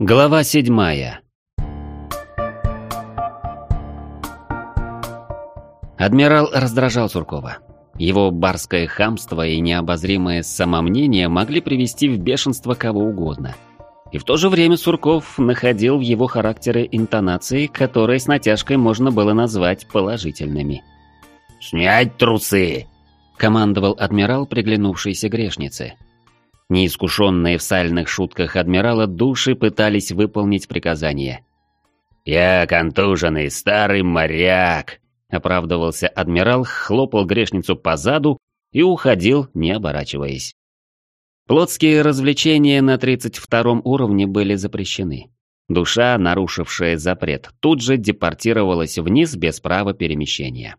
Глава седьмая. Адмирал раздражал Суркова. Его барское хамство и необозримое самомнение могли привести в бешенство кого угодно. И в то же время Сурков находил в его характере интонации, которые с натяжкой можно было назвать положительными. «Снять трусы!» — командовал адмирал приглянувшейся грешнице. Неискушенные в сальных шутках адмирала души пытались выполнить приказание. «Я контуженный старый моряк», — оправдывался адмирал, хлопал грешницу по заду и уходил, не оборачиваясь. Плотские развлечения на 32 уровне были запрещены. Душа, нарушившая запрет, тут же депортировалась вниз без права перемещения.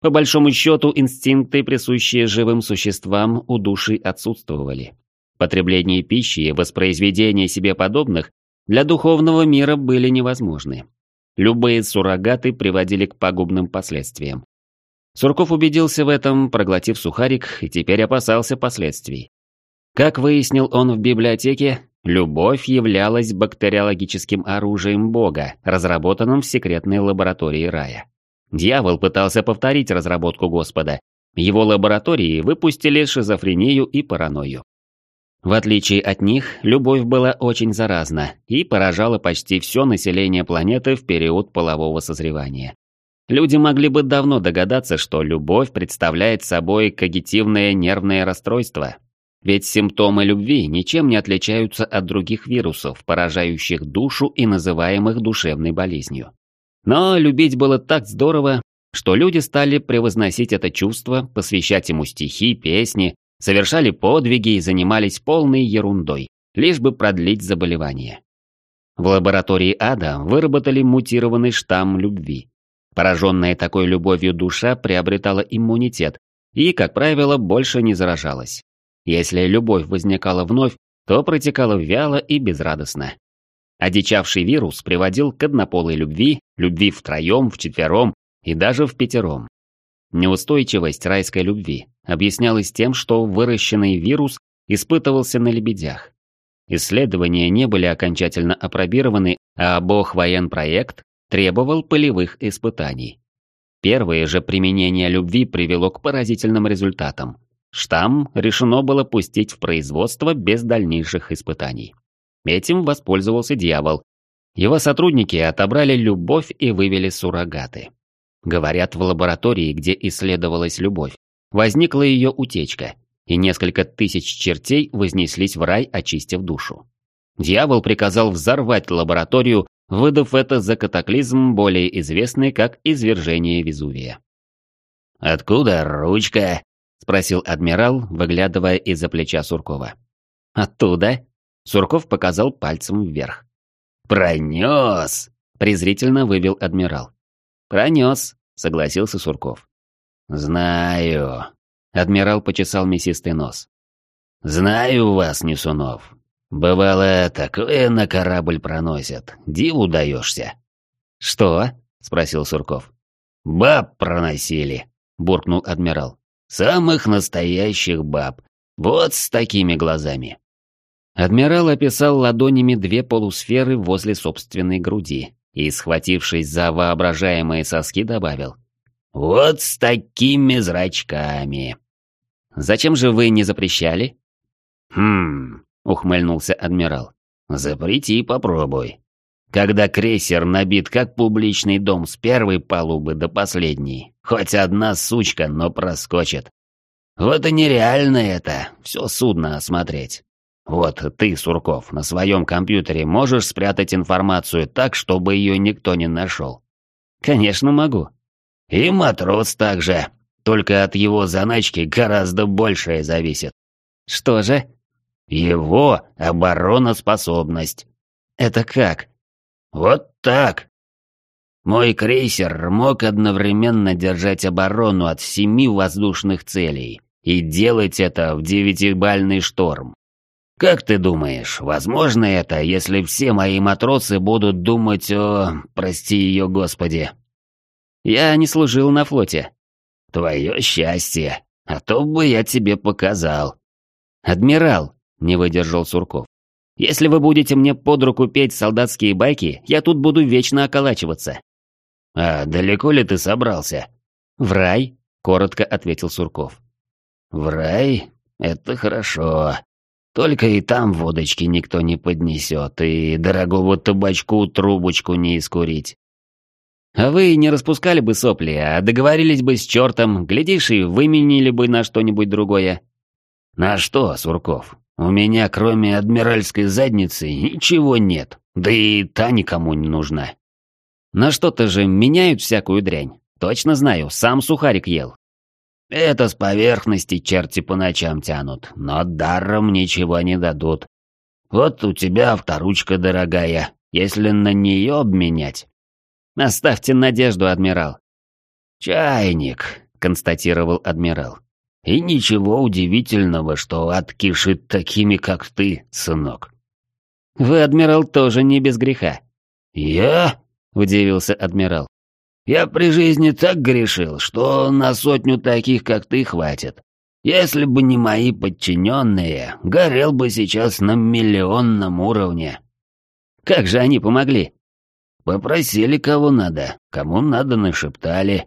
По большому счету, инстинкты, присущие живым существам, у души отсутствовали. Потребление пищи и воспроизведение себе подобных для духовного мира были невозможны. Любые суррогаты приводили к пагубным последствиям. Сурков убедился в этом, проглотив сухарик, и теперь опасался последствий. Как выяснил он в библиотеке, любовь являлась бактериологическим оружием Бога, разработанным в секретной лаборатории рая. Дьявол пытался повторить разработку Господа. Его лаборатории выпустили шизофрению и паранойю. В отличие от них, любовь была очень заразна и поражала почти все население планеты в период полового созревания. Люди могли бы давно догадаться, что любовь представляет собой когитивное нервное расстройство. Ведь симптомы любви ничем не отличаются от других вирусов, поражающих душу и называемых душевной болезнью. Но любить было так здорово, что люди стали превозносить это чувство, посвящать ему стихи, песни, совершали подвиги и занимались полной ерундой, лишь бы продлить заболевание. В лаборатории ада выработали мутированный штамм любви. Пораженная такой любовью душа приобретала иммунитет и, как правило, больше не заражалась. Если любовь возникала вновь, то протекала вяло и безрадостно. Одичавший вирус приводил к однополой любви, любви втроем, вчетвером и даже в пятером. Неустойчивость райской любви объяснялась тем, что выращенный вирус испытывался на лебедях. Исследования не были окончательно опробированы, а бог военпроект требовал полевых испытаний. Первое же применение любви привело к поразительным результатам. Штамм решено было пустить в производство без дальнейших испытаний. Этим воспользовался дьявол. Его сотрудники отобрали любовь и вывели суррогаты. Говорят, в лаборатории, где исследовалась любовь, возникла ее утечка, и несколько тысяч чертей вознеслись в рай, очистив душу. Дьявол приказал взорвать лабораторию, выдав это за катаклизм, более известный как извержение Везувия. «Откуда ручка?» — спросил адмирал, выглядывая из-за плеча Суркова. «Оттуда?» — Сурков показал пальцем вверх. «Пронес!» — презрительно вывел адмирал. «Пронес», — согласился Сурков. «Знаю», — адмирал почесал мясистый нос. «Знаю вас, Несунов. Бывало, такое на корабль проносят. Диву даешься». «Что?» — спросил Сурков. «Баб проносили», — буркнул адмирал. «Самых настоящих баб. Вот с такими глазами». Адмирал описал ладонями две полусферы возле собственной груди, и, схватившись за воображаемые соски, добавил. «Вот с такими зрачками!» «Зачем же вы не запрещали?» «Хм...» — ухмыльнулся адмирал. «Запрети и попробуй. Когда крейсер набит как публичный дом с первой палубы до последней, хоть одна сучка, но проскочит. Вот и нереально это, все судно осмотреть. Вот ты, Сурков, на своем компьютере можешь спрятать информацию так, чтобы ее никто не нашел? Конечно, могу. И матрос также. Только от его заначки гораздо большее зависит. Что же? Его обороноспособность. Это как? Вот так. Мой крейсер мог одновременно держать оборону от семи воздушных целей и делать это в девятибальный шторм. Как ты думаешь, возможно это, если все мои матросы будут думать о... прости ее, Господи? Я не служил на флоте. Твое счастье, а то бы я тебе показал. Адмирал, не выдержал Сурков. Если вы будете мне под руку петь солдатские байки, я тут буду вечно околачиваться». «А далеко ли ты собрался?» «В рай», — коротко ответил Сурков. «В рай? Это хорошо. Только и там водочки никто не поднесет, и дорогого табачку трубочку не искурить. А вы не распускали бы сопли, а договорились бы с чертом, глядишь, и выменили бы на что-нибудь другое. На что, Сурков? У меня, кроме адмиральской задницы, ничего нет. Да и та никому не нужна. На что-то же меняют всякую дрянь. Точно знаю, сам сухарик ел. Это с поверхности черти по ночам тянут, но даром ничего не дадут. Вот у тебя авторучка дорогая, если на нее обменять. Оставьте надежду, адмирал. Чайник, констатировал адмирал. И ничего удивительного, что откишит такими, как ты, сынок. Вы, адмирал, тоже не без греха. Я? Удивился адмирал. Я при жизни так грешил, что на сотню таких, как ты, хватит. Если бы не мои подчиненные, горел бы сейчас на миллионном уровне. Как же они помогли? Попросили кого надо, кому надо нашептали.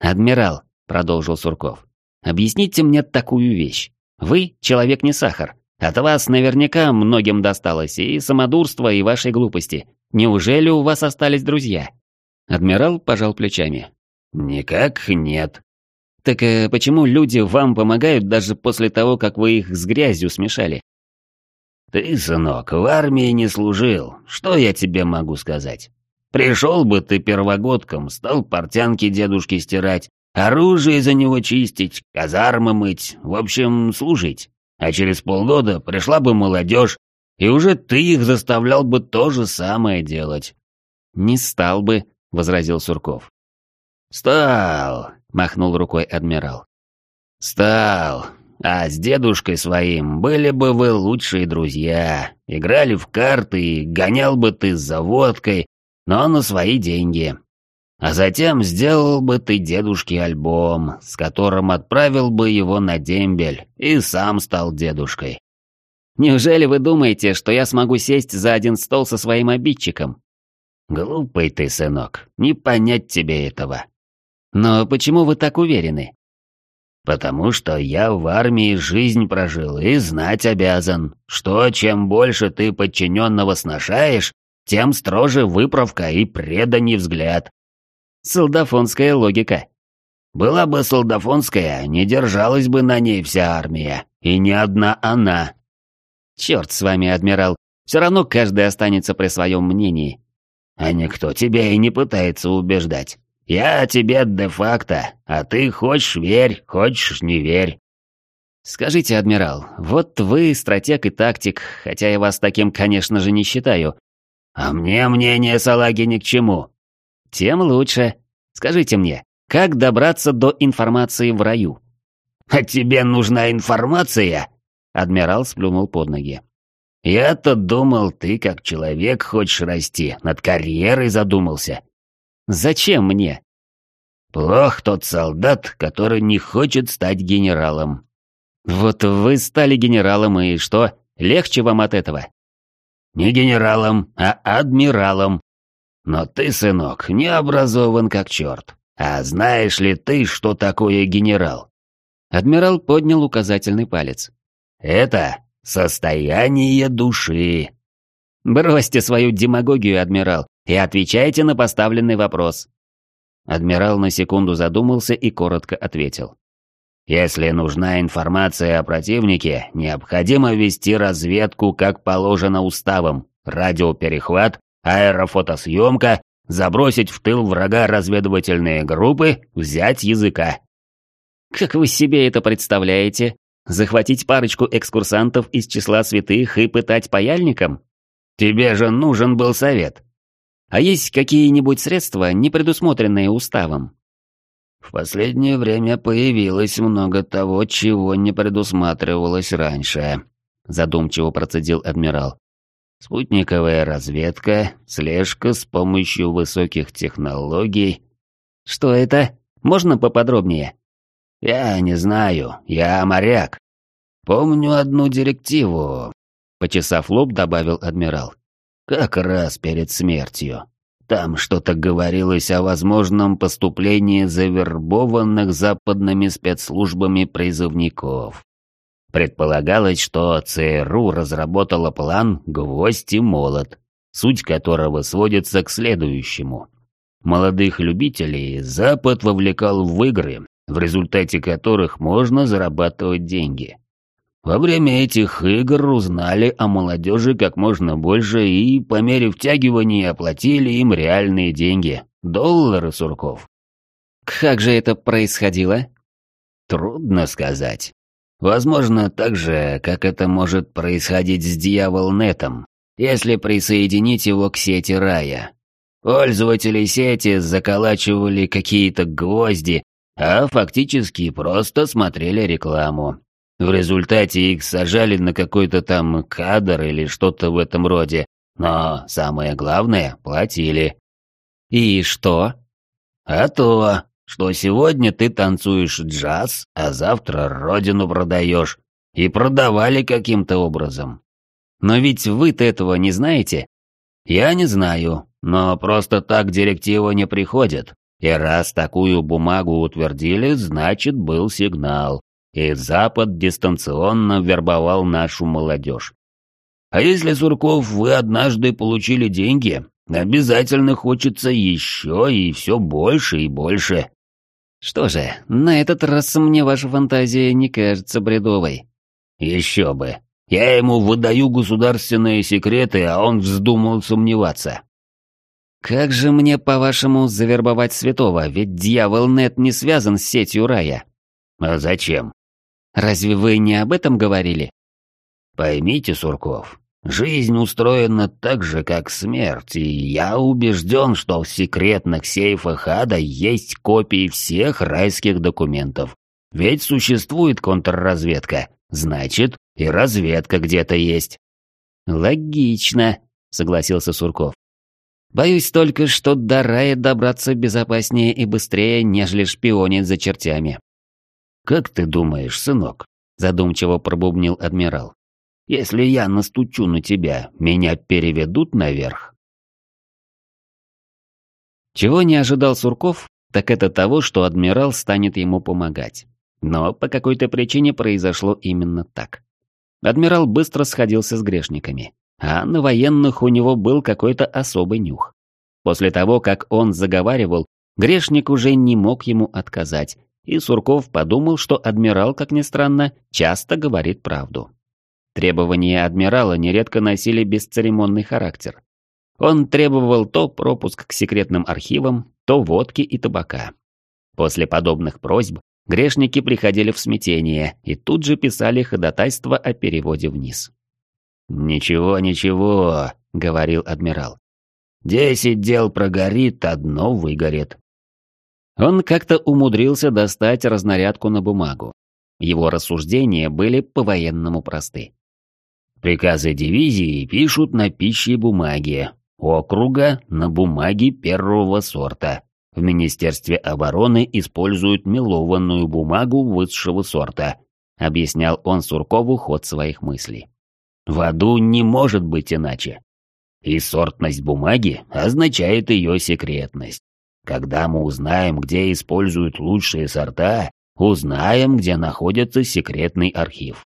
«Адмирал», — продолжил Сурков, — «объясните мне такую вещь. Вы — человек не сахар. От вас наверняка многим досталось и самодурство, и вашей глупости. Неужели у вас остались друзья?» Адмирал пожал плечами. «Никак нет». «Так э, почему люди вам помогают даже после того, как вы их с грязью смешали?» «Ты, сынок, в армии не служил. Что я тебе могу сказать? Пришел бы ты первогодком, стал портянки дедушки стирать, оружие за него чистить, казармы мыть, в общем, служить. А через полгода пришла бы молодежь, и уже ты их заставлял бы то же самое делать». «Не стал бы», — возразил Сурков. «Стал», — махнул рукой адмирал. «Стал. А с дедушкой своим были бы вы лучшие друзья. Играли в карты, гонял бы ты за водкой, но на свои деньги. А затем сделал бы ты дедушке альбом, с которым отправил бы его на дембель, и сам стал дедушкой. Неужели вы думаете, что я смогу сесть за один стол со своим обидчиком? Глупый ты, сынок, не понять тебе этого. Но почему вы так уверены? Потому что я в армии жизнь прожил и знать обязан, что чем больше ты подчиненного сношаешь, тем строже выправка и преданий взгляд. Солдафонская логика. Была бы солдафонская, не держалась бы на ней вся армия, и не одна она. Черт с вами, адмирал, все равно каждый останется при своем мнении. А никто тебя и не пытается убеждать. Я тебе де-факто, а ты хочешь верь, хочешь не верь. Скажите, адмирал, вот вы стратег и тактик, хотя я вас таким, конечно же, не считаю. А мне мнение салаги ни к чему. Тем лучше. Скажите мне, как добраться до информации в раю? А тебе нужна информация? Адмирал сплюнул под ноги. «Я-то думал, ты как человек хочешь расти, над карьерой задумался». «Зачем мне?» «Плох тот солдат, который не хочет стать генералом». «Вот вы стали генералом, и что? Легче вам от этого?» «Не генералом, а адмиралом. Но ты, сынок, не образован как черт. А знаешь ли ты, что такое генерал?» Адмирал поднял указательный палец. «Это Состояние души. Бросьте свою демагогию, адмирал, и отвечайте на поставленный вопрос. Адмирал на секунду задумался и коротко ответил. Если нужна информация о противнике, необходимо вести разведку, как положено уставом, радиоперехват, аэрофотосъемка, забросить в тыл врага разведывательные группы, взять языка. Как вы себе это представляете? Захватить парочку экскурсантов из числа святых и пытать паяльником? Тебе же нужен был совет. А есть какие-нибудь средства, не предусмотренные уставом? В последнее время появилось много того, чего не предусматривалось раньше, задумчиво процедил адмирал. Спутниковая разведка, слежка с помощью высоких технологий. Что это? Можно поподробнее? «Я не знаю, я моряк. Помню одну директиву. почесав лоб, добавил адмирал. Как раз перед смертью. Там что-то говорилось о возможном поступлении завербованных западными спецслужбами призывников. Предполагалось, что ЦРУ разработала план «Гвоздь и молот», суть которого сводится к следующему. Молодых любителей Запад вовлекал в игры, в результате которых можно зарабатывать деньги. Во время этих игр узнали о молодежи как можно больше и по мере втягивания оплатили им реальные деньги, доллары сурков. Как же это происходило? Трудно сказать. Возможно, так же, как это может происходить с Дьяволнетом, если присоединить его к сети рая. Пользователи сети заколачивали какие-то гвозди, а фактически просто смотрели рекламу. В результате их сажали на какой-то там кадр или что-то в этом роде, но самое главное – платили. И что? А то, что сегодня ты танцуешь джаз, а завтра родину продаешь. И продавали каким-то образом. Но ведь вы-то этого не знаете? Я не знаю, но просто так директива не приходит. И раз такую бумагу утвердили, значит был сигнал и Запад дистанционно вербовал нашу молодежь. А если, Сурков, вы однажды получили деньги, обязательно хочется еще и все больше и больше. Что же, на этот раз мне ваша фантазия не кажется бредовой. Еще бы. Я ему выдаю государственные секреты, а он вздумал сомневаться. Как же мне, по-вашему, завербовать святого, ведь дьявол Нет не связан с сетью рая? А зачем? Разве вы не об этом говорили? Поймите, Сурков, жизнь устроена так же, как смерть, и я убежден, что в секретных сейфах ада есть копии всех райских документов. Ведь существует контрразведка, значит, и разведка где-то есть. Логично, согласился Сурков. Боюсь только, что до рая добраться безопаснее и быстрее, нежели шпионить за чертями. «Как ты думаешь, сынок?» – задумчиво пробубнил адмирал. «Если я настучу на тебя, меня переведут наверх?» Чего не ожидал Сурков, так это того, что адмирал станет ему помогать. Но по какой-то причине произошло именно так. Адмирал быстро сходился с грешниками, а на военных у него был какой-то особый нюх. После того, как он заговаривал, грешник уже не мог ему отказать, и Сурков подумал, что адмирал, как ни странно, часто говорит правду. Требования адмирала нередко носили бесцеремонный характер. Он требовал то пропуск к секретным архивам, то водки и табака. После подобных просьб грешники приходили в смятение и тут же писали ходатайство о переводе вниз. «Ничего, ничего», — говорил адмирал. «Десять дел прогорит, одно выгорит. Он как-то умудрился достать разнарядку на бумагу. Его рассуждения были по-военному просты. Приказы дивизии пишут на пище бумаге, округа на бумаге первого сорта. В Министерстве обороны используют мелованную бумагу высшего сорта, объяснял он Суркову ход своих мыслей. В аду не может быть иначе. И сортность бумаги означает ее секретность. Когда мы узнаем, где используют лучшие сорта, узнаем, где находится секретный архив.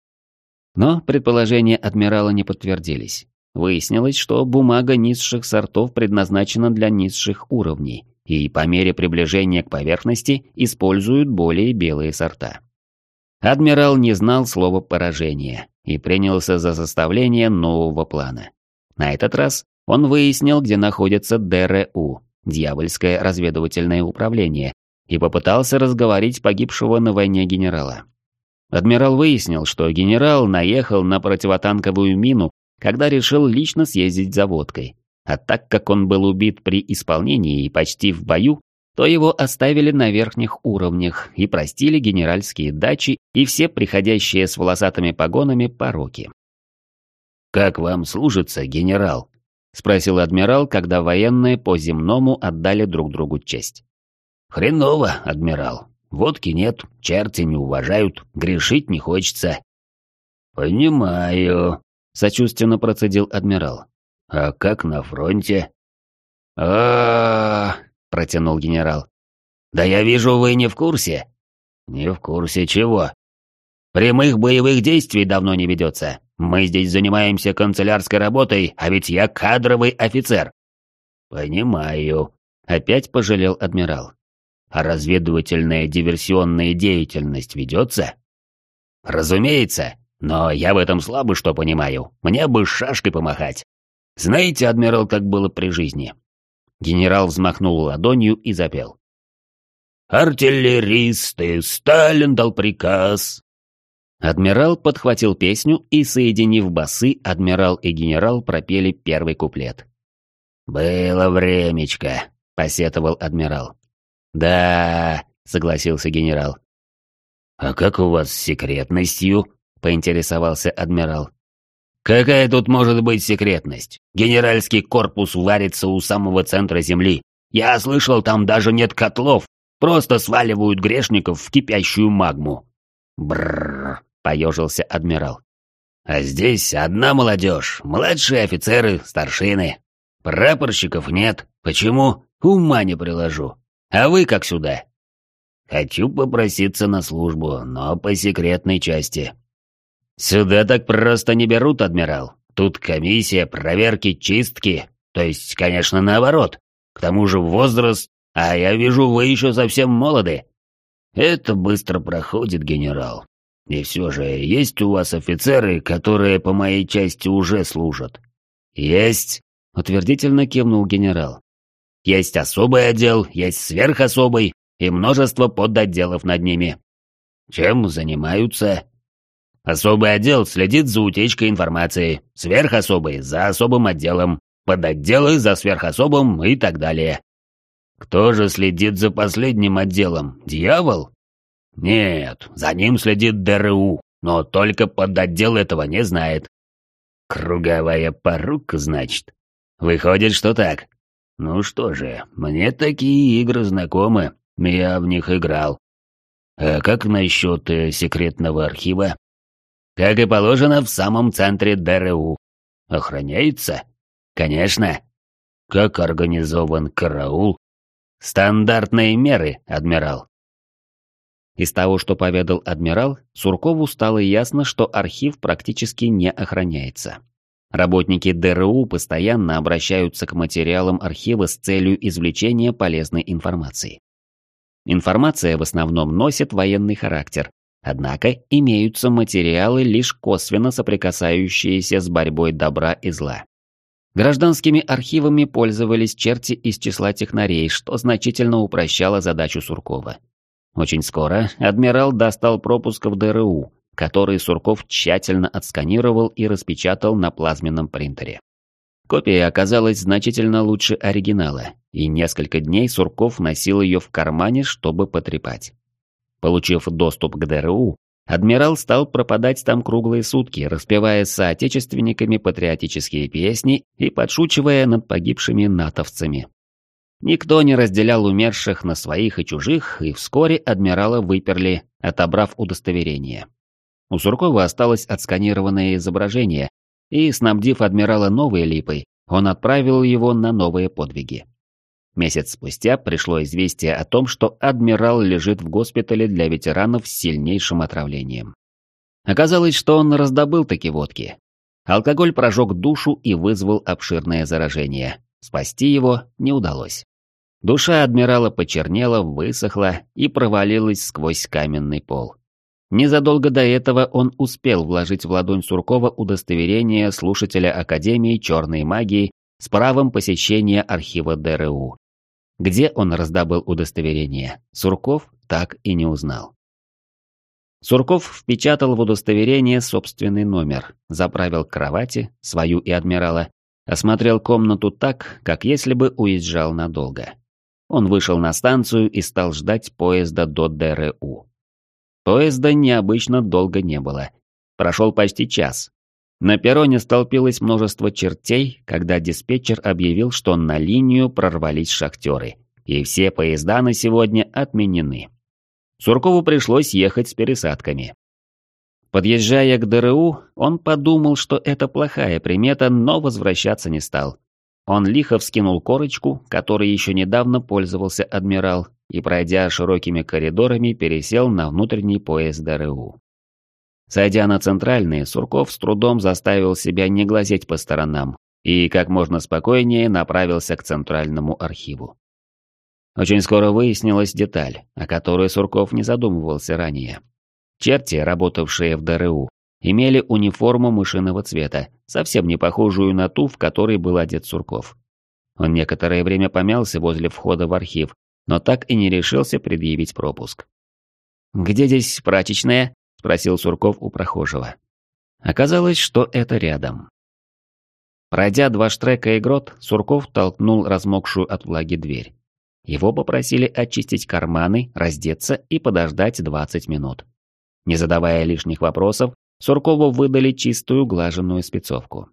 Но предположения адмирала не подтвердились. Выяснилось, что бумага низших сортов предназначена для низших уровней, и по мере приближения к поверхности используют более белые сорта. Адмирал не знал слова «поражение» и принялся за составление нового плана. На этот раз он выяснил, где находится ДРУ, дьявольское разведывательное управление, и попытался разговорить погибшего на войне генерала. Адмирал выяснил, что генерал наехал на противотанковую мину, когда решил лично съездить за водкой. А так как он был убит при исполнении и почти в бою, то его оставили на верхних уровнях и простили генеральские дачи и все приходящие с волосатыми погонами пороки. «Как вам служится, генерал?» — спросил адмирал, когда военные по-земному отдали друг другу честь. «Хреново, адмирал. Водки нет, черти не уважают, грешить не хочется». «Понимаю», Сочувственно процедил адмирал. «А как на фронте?» а протянул генерал. «Да я вижу, вы не в курсе». «Не в курсе чего?» «Прямых боевых действий давно не ведется. Мы здесь занимаемся канцелярской работой, а ведь я кадровый офицер». «Понимаю», — опять пожалел адмирал. «А разведывательная диверсионная деятельность ведется?» «Разумеется, но я в этом слабо что понимаю. Мне бы шашкой помахать. Знаете, адмирал, как было при жизни?» Генерал взмахнул ладонью и запел. «Артиллеристы, Сталин дал приказ, Адмирал подхватил песню и, соединив басы, адмирал и генерал пропели первый куплет. «Было времечко», — посетовал адмирал. «Да», — согласился генерал. «А как у вас с секретностью?» — поинтересовался адмирал. «Какая тут может быть секретность? Генеральский корпус варится у самого центра земли. Я слышал, там даже нет котлов, просто сваливают грешников в кипящую магму». Бррр поежился адмирал. А здесь одна молодежь, младшие офицеры, старшины. Прапорщиков нет. Почему? Ума не приложу. А вы как сюда? Хочу попроситься на службу, но по секретной части. Сюда так просто не берут, адмирал. Тут комиссия, проверки, чистки. То есть, конечно, наоборот. К тому же возраст, а я вижу, вы еще совсем молоды. Это быстро проходит, генерал. И все же, есть у вас офицеры, которые по моей части уже служат? Есть, утвердительно кивнул генерал. Есть особый отдел, есть сверхособый и множество подотделов над ними. Чем занимаются? Особый отдел следит за утечкой информации, сверхособый за особым отделом, подотделы за сверхособым и так далее. Кто же следит за последним отделом? Дьявол? Нет, за ним следит ДРУ, но только под отдел этого не знает. Круговая порука, значит? Выходит, что так. Ну что же, мне такие игры знакомы, я в них играл. А как насчет э, секретного архива? Как и положено, в самом центре ДРУ. Охраняется? Конечно. Как организован караул? Стандартные меры, адмирал. Из того, что поведал адмирал, Суркову стало ясно, что архив практически не охраняется. Работники ДРУ постоянно обращаются к материалам архива с целью извлечения полезной информации. Информация в основном носит военный характер, однако имеются материалы, лишь косвенно соприкасающиеся с борьбой добра и зла. Гражданскими архивами пользовались черти из числа технарей, что значительно упрощало задачу Суркова. Очень скоро адмирал достал пропуск в ДРУ, который Сурков тщательно отсканировал и распечатал на плазменном принтере. Копия оказалась значительно лучше оригинала, и несколько дней Сурков носил ее в кармане, чтобы потрепать. Получив доступ к ДРУ, адмирал стал пропадать там круглые сутки, распевая с соотечественниками патриотические песни и подшучивая над погибшими натовцами. Никто не разделял умерших на своих и чужих, и вскоре адмирала выперли, отобрав удостоверение. У Суркова осталось отсканированное изображение, и, снабдив адмирала новой липой, он отправил его на новые подвиги. Месяц спустя пришло известие о том, что адмирал лежит в госпитале для ветеранов с сильнейшим отравлением. Оказалось, что он раздобыл таки водки. Алкоголь прожег душу и вызвал обширное заражение. Спасти его не удалось. Душа адмирала почернела, высохла и провалилась сквозь каменный пол. Незадолго до этого он успел вложить в ладонь Суркова удостоверение слушателя Академии черной магии с правом посещения архива ДРУ. Где он раздобыл удостоверение, Сурков так и не узнал. Сурков впечатал в удостоверение собственный номер, заправил кровати, свою и адмирала, осмотрел комнату так, как если бы уезжал надолго. Он вышел на станцию и стал ждать поезда до ДРУ. Поезда необычно долго не было. Прошел почти час. На перроне столпилось множество чертей, когда диспетчер объявил, что на линию прорвались шахтеры, и все поезда на сегодня отменены. Суркову пришлось ехать с пересадками. Подъезжая к ДРУ, он подумал, что это плохая примета, но возвращаться не стал. Он лихо вскинул корочку, которой еще недавно пользовался адмирал, и, пройдя широкими коридорами, пересел на внутренний поезд ДРУ. Сойдя на центральный, Сурков с трудом заставил себя не глазеть по сторонам и как можно спокойнее направился к центральному архиву. Очень скоро выяснилась деталь, о которой Сурков не задумывался ранее. Черти, работавшие в ДРУ, имели униформу мышиного цвета, совсем не похожую на ту, в которой был одет Сурков. Он некоторое время помялся возле входа в архив, но так и не решился предъявить пропуск. «Где здесь прачечная?» – спросил Сурков у прохожего. Оказалось, что это рядом. Пройдя два штрека и грот, Сурков толкнул размокшую от влаги дверь. Его попросили очистить карманы, раздеться и подождать 20 минут. Не задавая лишних вопросов, Суркову выдали чистую глаженную спецовку.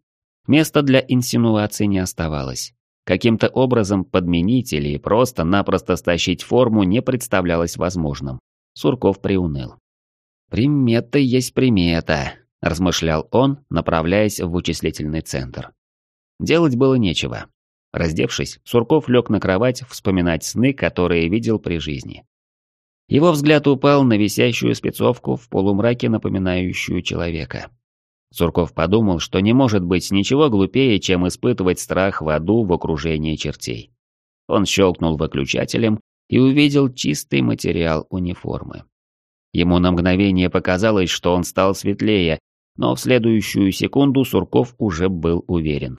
Места для инсинуаций не оставалось. Каким-то образом подменить или просто-напросто стащить форму не представлялось возможным. Сурков приуныл. «Примета есть примета», – размышлял он, направляясь в вычислительный центр. Делать было нечего. Раздевшись, Сурков лег на кровать вспоминать сны, которые видел при жизни. Его взгляд упал на висящую спецовку в полумраке, напоминающую человека. Сурков подумал, что не может быть ничего глупее, чем испытывать страх в аду в окружении чертей. Он щелкнул выключателем и увидел чистый материал униформы. Ему на мгновение показалось, что он стал светлее, но в следующую секунду Сурков уже был уверен.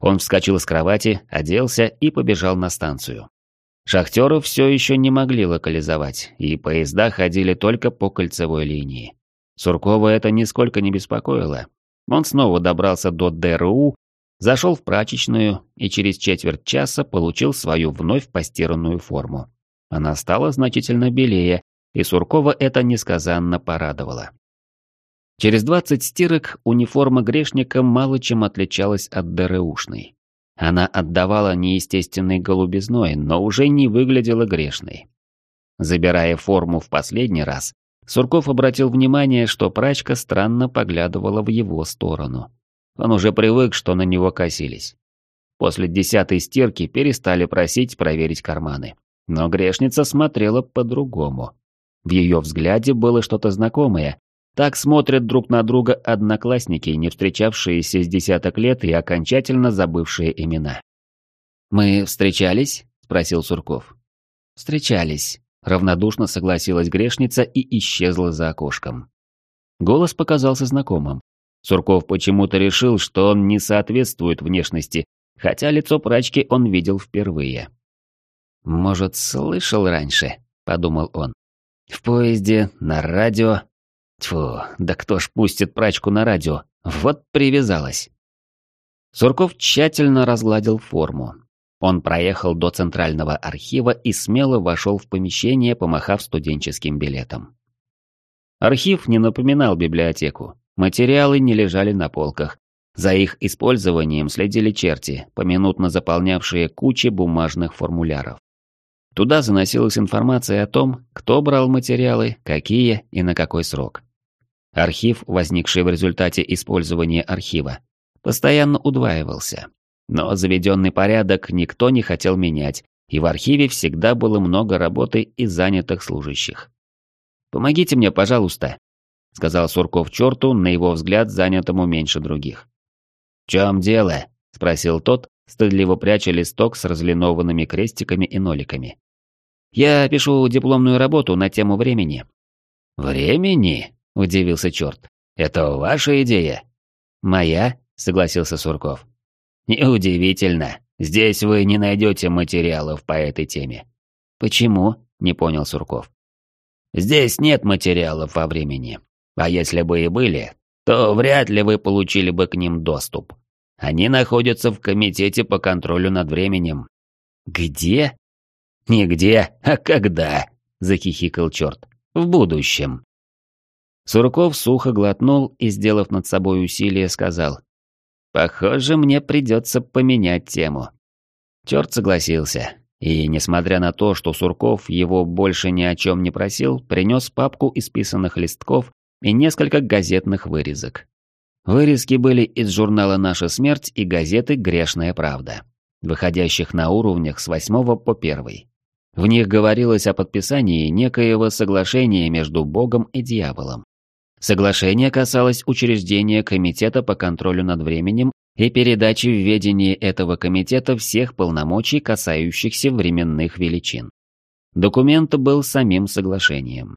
Он вскочил с кровати, оделся и побежал на станцию. Шахтеров все еще не могли локализовать, и поезда ходили только по кольцевой линии. Суркова это нисколько не беспокоило. Он снова добрался до ДРУ, зашел в прачечную и через четверть часа получил свою вновь постиранную форму. Она стала значительно белее, и Суркова это несказанно порадовало. Через 20 стирок униформа грешника мало чем отличалась от ДРУшной. Она отдавала неестественной голубизной, но уже не выглядела грешной. Забирая форму в последний раз, Сурков обратил внимание, что прачка странно поглядывала в его сторону. Он уже привык, что на него косились. После десятой стирки перестали просить проверить карманы. Но грешница смотрела по-другому. В ее взгляде было что-то знакомое, так смотрят друг на друга одноклассники, не встречавшиеся с десяток лет и окончательно забывшие имена. «Мы встречались?» – спросил Сурков. «Встречались», – равнодушно согласилась грешница и исчезла за окошком. Голос показался знакомым. Сурков почему-то решил, что он не соответствует внешности, хотя лицо прачки он видел впервые. «Может, слышал раньше?» – подумал он. «В поезде, на радио, Тьфу, да кто ж пустит прачку на радио? Вот привязалась. Сурков тщательно разгладил форму. Он проехал до центрального архива и смело вошел в помещение, помахав студенческим билетом. Архив не напоминал библиотеку. Материалы не лежали на полках. За их использованием следили черти, поминутно заполнявшие кучи бумажных формуляров. Туда заносилась информация о том, кто брал материалы, какие и на какой срок. Архив, возникший в результате использования архива, постоянно удваивался. Но заведенный порядок никто не хотел менять, и в архиве всегда было много работы и занятых служащих. «Помогите мне, пожалуйста», — сказал Сурков черту, на его взгляд занятому меньше других. «В чем дело?» — спросил тот, стыдливо пряча листок с разлинованными крестиками и ноликами. «Я пишу дипломную работу на тему времени». «Времени?» – удивился черт. «Это ваша идея?» «Моя», – согласился Сурков. «Неудивительно. Здесь вы не найдете материалов по этой теме». «Почему?» – не понял Сурков. «Здесь нет материалов во времени. А если бы и были, то вряд ли вы получили бы к ним доступ. Они находятся в комитете по контролю над временем». «Где?» «Нигде, а когда?» – захихикал черт. «В будущем». Сурков сухо глотнул и, сделав над собой усилие, сказал. «Похоже, мне придется поменять тему». Черт согласился. И, несмотря на то, что Сурков его больше ни о чем не просил, принес папку исписанных листков и несколько газетных вырезок. Вырезки были из журнала «Наша смерть» и газеты «Грешная правда», выходящих на уровнях с 8 по 1. В них говорилось о подписании некоего соглашения между Богом и дьяволом. Соглашение касалось учреждения Комитета по контролю над временем и передачи в ведение этого комитета всех полномочий, касающихся временных величин. Документ был самим соглашением.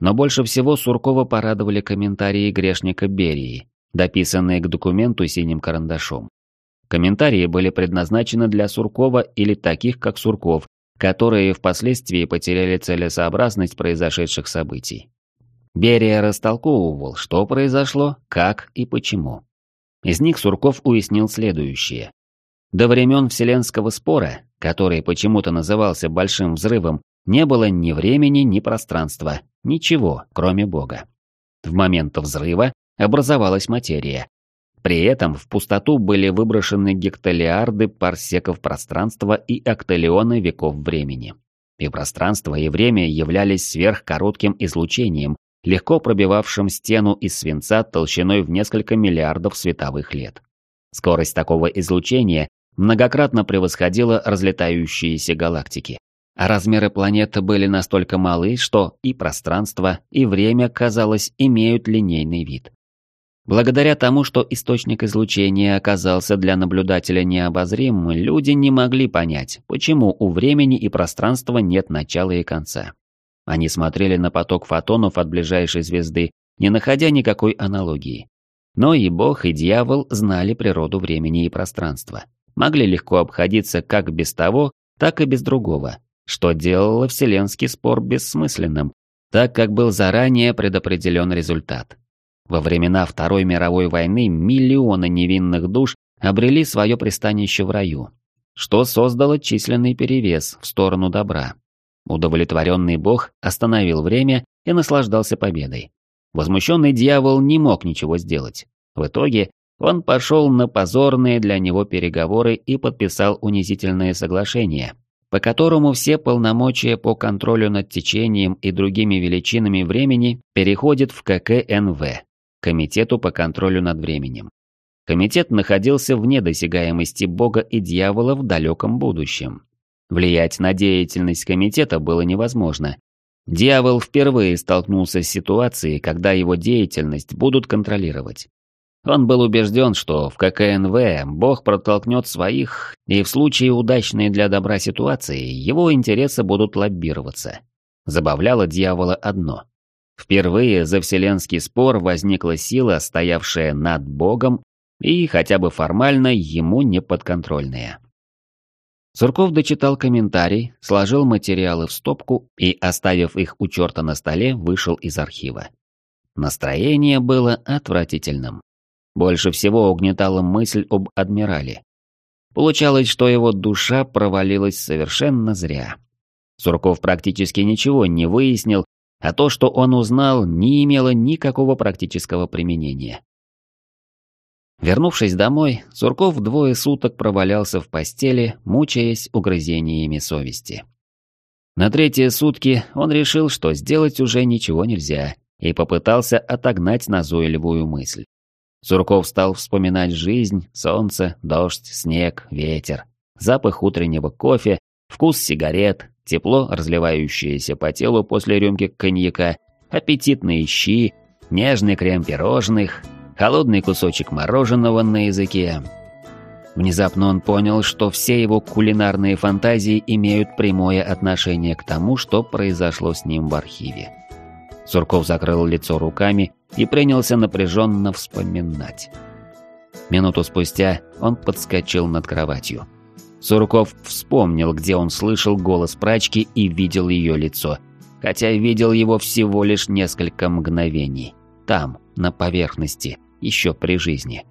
Но больше всего Суркова порадовали комментарии грешника Берии, дописанные к документу синим карандашом. Комментарии были предназначены для Суркова или таких, как Сурков, которые впоследствии потеряли целесообразность произошедших событий. Берия растолковывал, что произошло, как и почему. Из них Сурков уяснил следующее. До времен Вселенского спора, который почему-то назывался Большим Взрывом, не было ни времени, ни пространства, ничего, кроме Бога. В момент взрыва образовалась материя. При этом в пустоту были выброшены гектолиарды парсеков пространства и окталионы веков времени. И пространство, и время являлись сверхкоротким излучением, легко пробивавшим стену из свинца толщиной в несколько миллиардов световых лет. Скорость такого излучения многократно превосходила разлетающиеся галактики. А размеры планеты были настолько малы, что и пространство, и время, казалось, имеют линейный вид. Благодаря тому, что источник излучения оказался для наблюдателя необозрим, люди не могли понять, почему у времени и пространства нет начала и конца. Они смотрели на поток фотонов от ближайшей звезды, не находя никакой аналогии. Но и Бог, и дьявол знали природу времени и пространства. Могли легко обходиться как без того, так и без другого, что делало вселенский спор бессмысленным, так как был заранее предопределен результат. Во времена Второй мировой войны миллионы невинных душ обрели свое пристанище в раю, что создало численный перевес в сторону добра. Удовлетворенный бог остановил время и наслаждался победой. Возмущенный дьявол не мог ничего сделать. В итоге он пошел на позорные для него переговоры и подписал унизительное соглашение, по которому все полномочия по контролю над течением и другими величинами времени переходят в ККНВ, Комитету по контролю над временем. Комитет находился вне досягаемости Бога и дьявола в далеком будущем. Влиять на деятельность комитета было невозможно. Дьявол впервые столкнулся с ситуацией, когда его деятельность будут контролировать. Он был убежден, что в ККНВ Бог протолкнет своих, и в случае удачной для добра ситуации его интересы будут лоббироваться. Забавляло дьявола одно. Впервые за вселенский спор возникла сила, стоявшая над Богом и хотя бы формально ему неподконтрольная. Сурков дочитал комментарий, сложил материалы в стопку и, оставив их у черта на столе, вышел из архива. Настроение было отвратительным. Больше всего угнетала мысль об адмирале. Получалось, что его душа провалилась совершенно зря. Сурков практически ничего не выяснил а то, что он узнал, не имело никакого практического применения. Вернувшись домой, Сурков двое суток провалялся в постели, мучаясь угрызениями совести. На третьи сутки он решил, что сделать уже ничего нельзя, и попытался отогнать назойливую мысль. Сурков стал вспоминать жизнь, солнце, дождь, снег, ветер, запах утреннего кофе, вкус сигарет, тепло, разливающееся по телу после рюмки коньяка, аппетитные щи, нежный крем пирожных, холодный кусочек мороженого на языке. Внезапно он понял, что все его кулинарные фантазии имеют прямое отношение к тому, что произошло с ним в архиве. Сурков закрыл лицо руками и принялся напряженно вспоминать. Минуту спустя он подскочил над кроватью. Сурков вспомнил, где он слышал голос прачки и видел ее лицо, хотя видел его всего лишь несколько мгновений. Там, на поверхности, еще при жизни.